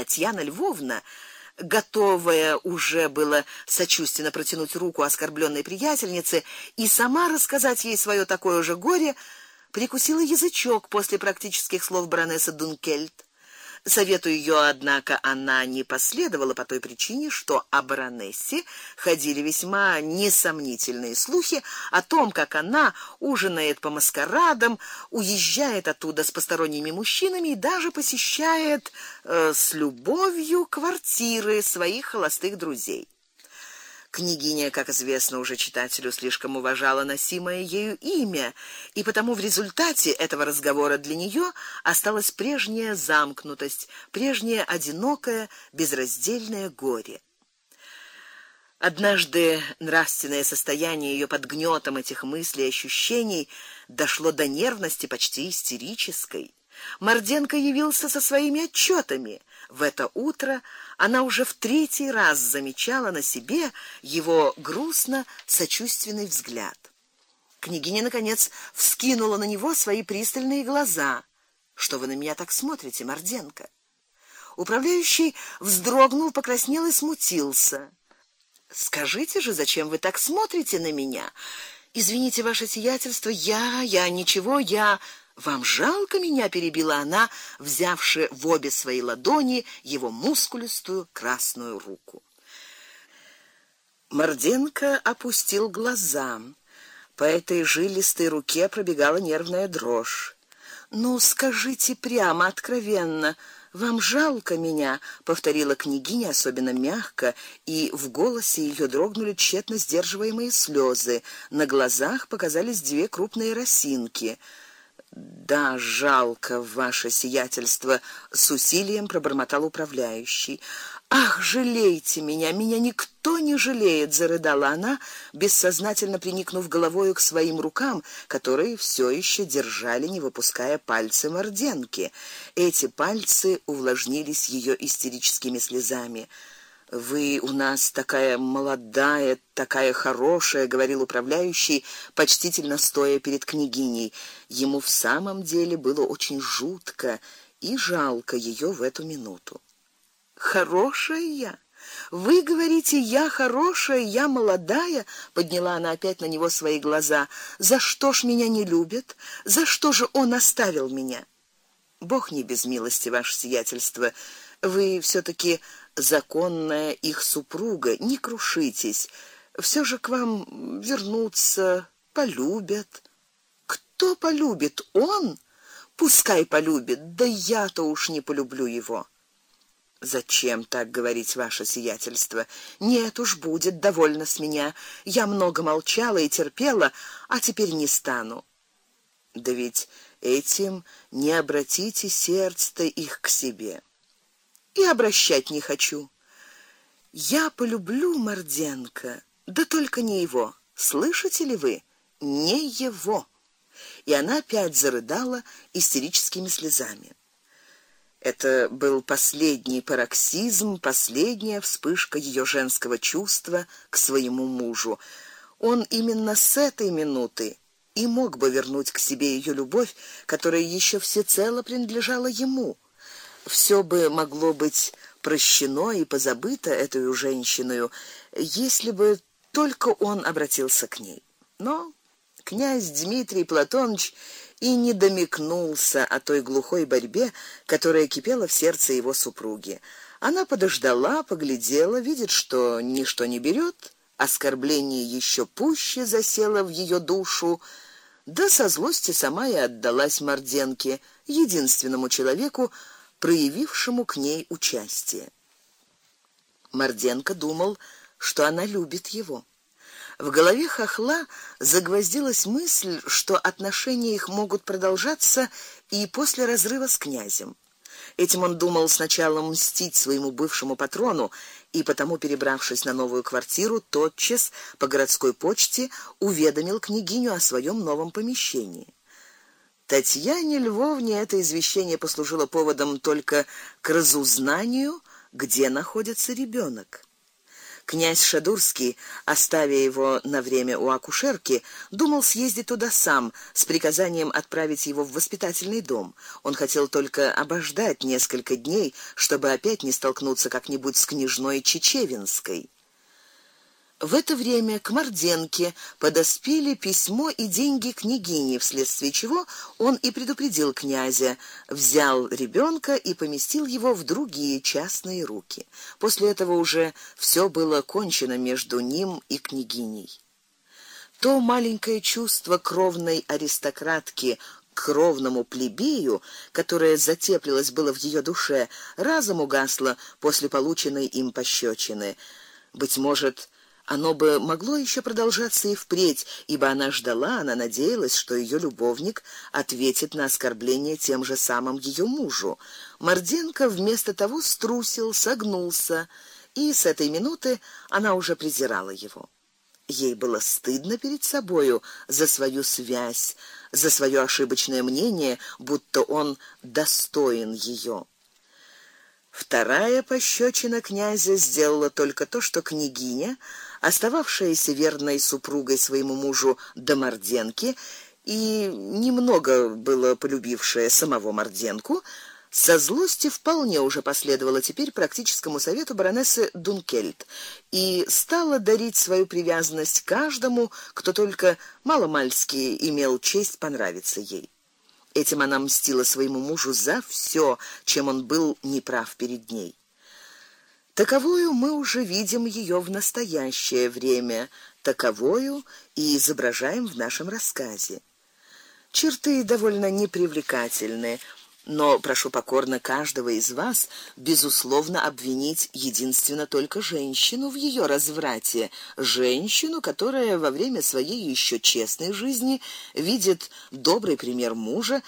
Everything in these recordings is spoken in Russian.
Татьяна Львовна готовая уже было сочувственно протянуть руку оскорбленной приятельнице и сама рассказать ей свое такое же горе, прикусила язычок после практических слов баронессы Дункельт. Совету ее, однако, она не последовала по той причине, что о баронессе ходили весьма несомнительные слухи о том, как она ужинает по маскарадам, уезжает оттуда с посторонними мужчинами и даже посещает э, с любовью квартиры своих холостых друзей. Княгиня, как известно уже читателю, слишком уважала носимое ею имя, и потому в результате этого разговора для нее осталась прежняя замкнутость, прежнее одинокое, безраздельное горе. Однажды нравственное состояние ее под гнетом этих мыслей и ощущений дошло до нервности почти истерической. Морденко явился со своими отчетами. В это утро она уже в третий раз замечала на себе его грустно сочувственный взгляд. Княгиня наконец вскинула на него свои пристальные глаза. Что вы на меня так смотрите, Морденко? Управляющий вздрогнул, покраснел и смутился. Скажите же, зачем вы так смотрите на меня? Извините, ваше сиятельство, я, я ничего, я вам жалко меня, перебила она, взявши в обе свои ладони его мускулистую красную руку. Морденко опустил глаза. По этой жилистой руке пробегала нервная дрожь. Ну, скажите прямо, откровенно, вам жалко меня, повторила княгиня особенно мягко, и в голосе ее дрогнули тщетно сдерживаемые слезы. На глазах показались две крупные росинки. Да, жалко ваше сиятельство, с усилием пробормотал управляющий. Ах, жалейте меня, меня никто не жалеет, зарыдала она, бессознательно приникнув головой к своим рукам, которые все еще держали, не выпуская пальцы Морденки. Эти пальцы увлажнились ее истерическими слезами. Вы у нас такая молодая, такая хорошая, говорил управляющий, почтительно стоя перед княгиней. Ему в самом деле было очень жутко и жалко ее в эту минуту. Хорошая я. Вы говорите, я хорошая, я молодая, подняла она опять на него свои глаза. За что ж меня не любят? За что же он оставил меня? Бог не без милости, ваше сиятельство. Вы все таки законная их супруга, не крушитесь. Все же к вам вернутся, полюбят. Кто полюбит? Он? Пускай полюбит, да я-то уж не полюблю его. Зачем так говорить, ваше сиятельство? Нет уж будет довольно с меня. Я много молчала и терпела, а теперь не стану. Да ведь этим не обратите сердце их к себе и обращать не хочу. Я полюблю Морденко, да только не его. Слышите ли вы? Не его. И она опять зарыдала истерическими слезами. Это был последний пароксизм, последняя вспышка ее женского чувства к своему мужу. Он именно с этой минуты и мог бы вернуть к себе ее любовь, которая еще всецело принадлежала ему все бы могло быть прощено и позабыто этой женщиной, если бы только он обратился к ней. Но князь Дмитрий Платонович и не домикнулся о той глухой борьбе, которая кипела в сердце его супруги. Она подождала, поглядела, видит, что ничто не берет, оскорбление еще пуще засело в ее душу, да со злости сама и отдалась Морденке, единственному человеку, проявившему к ней участие. Морденко думал, что она любит его. В голове хохла загвоздилась мысль, что отношения их могут продолжаться и после разрыва с князем. Этим он думал сначала мстить своему бывшему патрону, и потому, перебравшись на новую квартиру, тотчас по городской почте уведомил княгиню о своем новом помещении. Татьяне Львовне это извещение послужило поводом только к разузнанию, где находится ребенок. Князь Шадурский, оставя его на время у акушерки, думал съездить туда сам с приказанием отправить его в воспитательный дом. Он хотел только обождать несколько дней, чтобы опять не столкнуться как-нибудь с княжной Чечевинской. В это время к Морденке подоспели письмо и деньги княгини, вследствие чего он и предупредил князя, взял ребенка и поместил его в другие частные руки. После этого уже все было кончено между ним и княгиней. То маленькое чувство кровной аристократки к кровному плебею, которое затеплилось было в ее душе, разом угасло после полученной им пощечины. Быть может, оно бы могло еще продолжаться и впредь, ибо она ждала, она надеялась, что ее любовник ответит на оскорбление тем же самым ее мужу. Морденко вместо того струсил, согнулся, и с этой минуты она уже презирала его. Ей было стыдно перед собою за свою связь, за свое ошибочное мнение, будто он достоин ее. Вторая пощечина князя сделала только то, что княгиня остававшаяся верной супругой своему мужу до Морденки и немного было полюбившая самого Морденку, со злости вполне уже последовала теперь практическому совету баронессы Дункельт и стала дарить свою привязанность каждому, кто только маломальски имел честь понравиться ей. Этим она мстила своему мужу за все, чем он был неправ перед ней. Таковую мы уже видим ее в настоящее время, таковую и изображаем в нашем рассказе. Черты довольно непривлекательные, но прошу покорно каждого из вас безусловно обвинить единственно только женщину в ее разврате, женщину, которая во время своей еще честной жизни видит добрый пример мужа,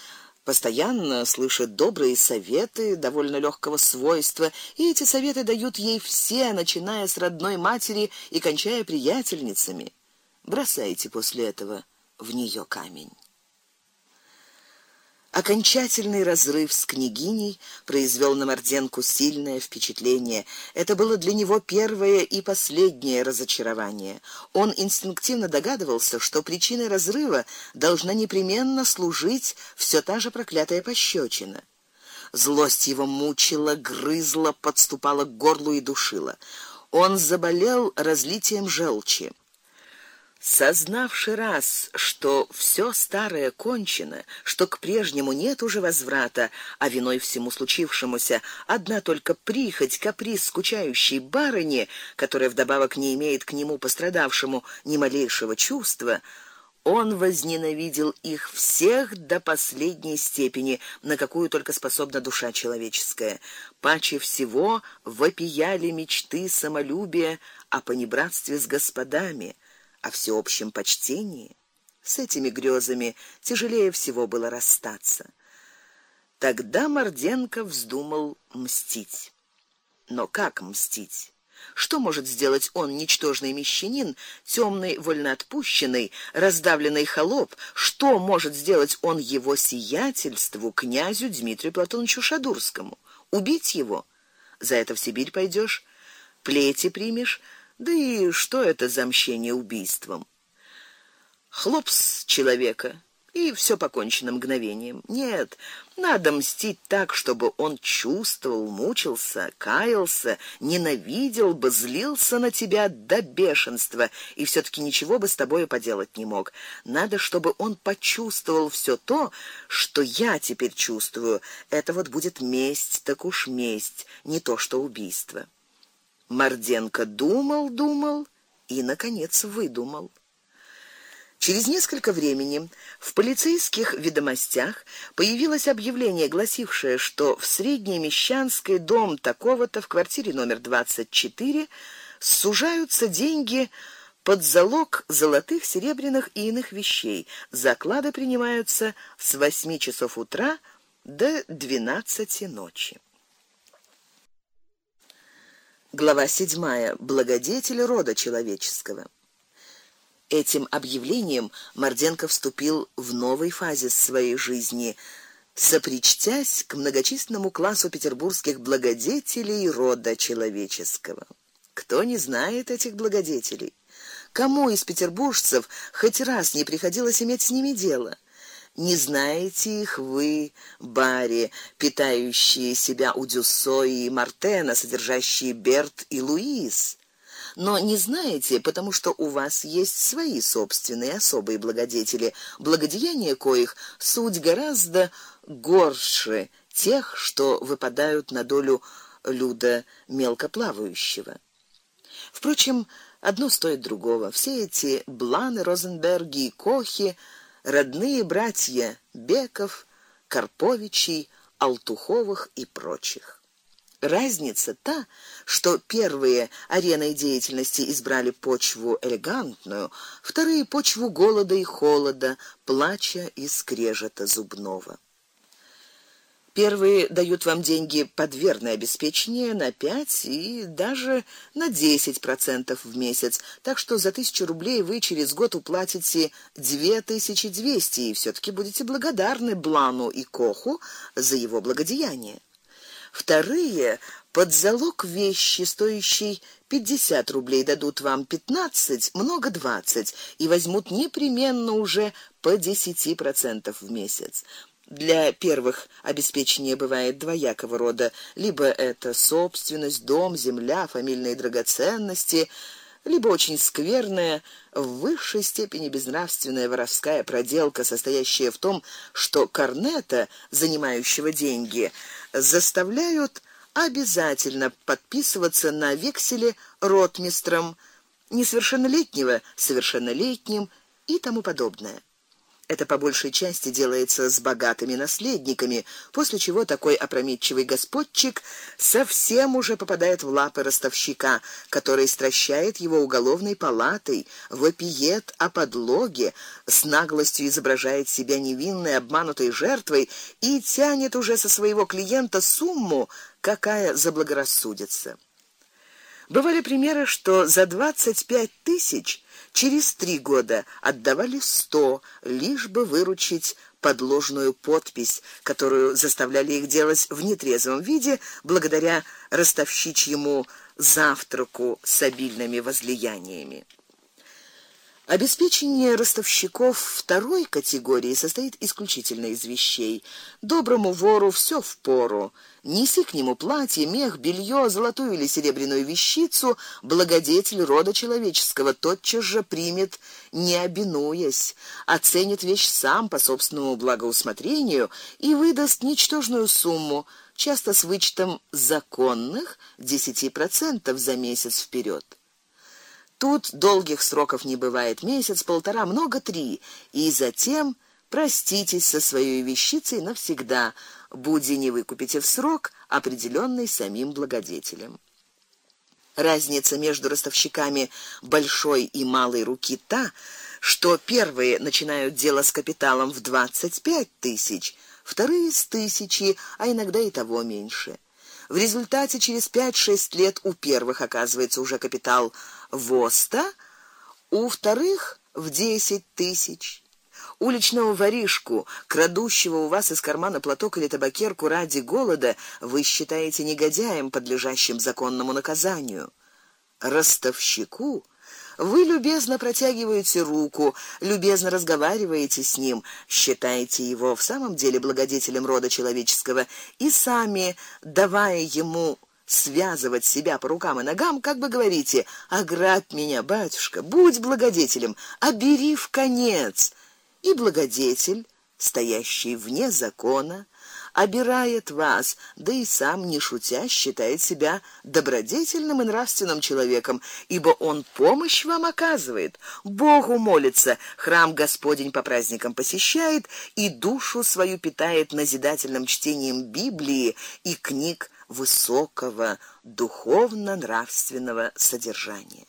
постоянно слышит добрые советы довольно легкого свойства, и эти советы дают ей все, начиная с родной матери и кончая приятельницами. Бросайте после этого в нее камень. Окончательный разрыв с княгиней произвел на Морденку сильное впечатление. Это было для него первое и последнее разочарование. Он инстинктивно догадывался, что причиной разрыва должна непременно служить все та же проклятая пощечина. Злость его мучила, грызла, подступала к горлу и душила. Он заболел разлитием желчи. Сознавши раз, что все старое кончено, что к прежнему нет уже возврата, а виной всему случившемуся одна только прихоть, каприз скучающей барыни, которая вдобавок не имеет к нему пострадавшему ни малейшего чувства, он возненавидел их всех до последней степени, на какую только способна душа человеческая. Паче всего вопияли мечты самолюбия о понебратстве с господами о всеобщем почтении, с этими грезами тяжелее всего было расстаться. Тогда Морденко вздумал мстить. Но как мстить? Что может сделать он, ничтожный мещанин, тёмный вольноотпущенный, раздавленный холоп? Что может сделать он его сиятельству князю Дмитрию Платоновичу Шадурскому? Убить его? За это в Сибирь пойдёшь, плети примешь, да и что это за мщение убийством? Хлопс человека, и все покончено мгновением. Нет, надо мстить так, чтобы он чувствовал, мучился, каялся, ненавидел бы, злился на тебя до бешенства и все таки ничего бы с тобой поделать не мог. Надо, чтобы он почувствовал все то, что я теперь чувствую. Это вот будет месть, так уж месть, не то что убийство. Морденко думал, думал и наконец выдумал. Через несколько времени в полицейских ведомостях появилось объявление, гласившее, что в Средней Мещанской дом такого-то в квартире номер 24 сужаются деньги под залог золотых, серебряных и иных вещей. Заклады принимаются с 8 часов утра до 12 ночи. Глава 7. Благодетель рода человеческого. Этим объявлением Морденко вступил в новой фазе своей жизни, сопричтясь к многочисленному классу петербургских благодетелей рода человеческого. Кто не знает этих благодетелей? Кому из петербуржцев хоть раз не приходилось иметь с ними дело? Не знаете их вы, бари, питающие себя у Дюссо и Мартена, содержащие Берт и Луис? но не знаете, потому что у вас есть свои собственные особые благодетели, благодеяния коих суть гораздо горше тех, что выпадают на долю люда мелкоплавающего. Впрочем, одно стоит другого. Все эти Бланы, Розенберги и Кохи родные братья Беков, Карповичей, Алтуховых и прочих. Разница та, что первые ареной деятельности избрали почву элегантную, вторые почву голода и холода, плача и скрежета зубного. Первые дают вам деньги под верное обеспечение на 5 и даже на 10% в месяц, так что за тысячу рублей вы через год уплатите 2200 и все таки будете благодарны Блану и Коху за его благодеяние. Вторые под залог вещи, стоящей 50 рублей, дадут вам 15, много 20 и возьмут непременно уже по 10% в месяц. Для первых обеспечение бывает двоякого рода: либо это собственность, дом, земля, фамильные драгоценности, либо очень скверная, в высшей степени безнравственная воровская проделка, состоящая в том, что корнета, занимающего деньги, заставляют обязательно подписываться на векселе ротмистром, несовершеннолетнего совершеннолетним и тому подобное. Это по большей части делается с богатыми наследниками, после чего такой опрометчивый господчик совсем уже попадает в лапы ростовщика, который стращает его уголовной палатой, вопиет о подлоге, с наглостью изображает себя невинной обманутой жертвой и тянет уже со своего клиента сумму, какая заблагорассудится. Бывали примеры, что за двадцать пять тысяч через три года отдавали сто, лишь бы выручить подложную подпись, которую заставляли их делать в нетрезвом виде благодаря ростовщичьему завтраку с обильными возлияниями. Обеспечение ростовщиков второй категории состоит исключительно из вещей. Доброму вору все впору. Неси к нему платье, мех, белье, золотую или серебряную вещицу, благодетель рода человеческого тотчас же примет, не обинуясь, оценит вещь сам по собственному благоусмотрению и выдаст ничтожную сумму, часто с вычетом законных 10% за месяц вперед. Тут долгих сроков не бывает, месяц, полтора, много три, и затем проститесь со своей вещицей навсегда, буди не выкупите в срок, определенный самим благодетелем. Разница между ростовщиками большой и малой руки та, что первые начинают дело с капиталом в двадцать пять тысяч, вторые с тысячи, а иногда и того меньше. В результате через 5-6 лет у первых оказывается уже капитал воста, у вторых в 10 тысяч. Уличного воришку, крадущего у вас из кармана платок или табакерку ради голода, вы считаете негодяем, подлежащим законному наказанию. Ростовщику вы любезно протягиваете руку, любезно разговариваете с ним, считаете его в самом деле благодетелем рода человеческого и сами, давая ему связывать себя по рукам и ногам, как бы говорите: "Ограбь меня, батюшка, будь благодетелем, обери в конец". И благодетель, стоящий вне закона, обирает вас, да и сам не шутя считает себя добродетельным и нравственным человеком, ибо он помощь вам оказывает, Богу молится, храм Господень по праздникам посещает и душу свою питает назидательным чтением Библии и книг высокого духовно-нравственного содержания.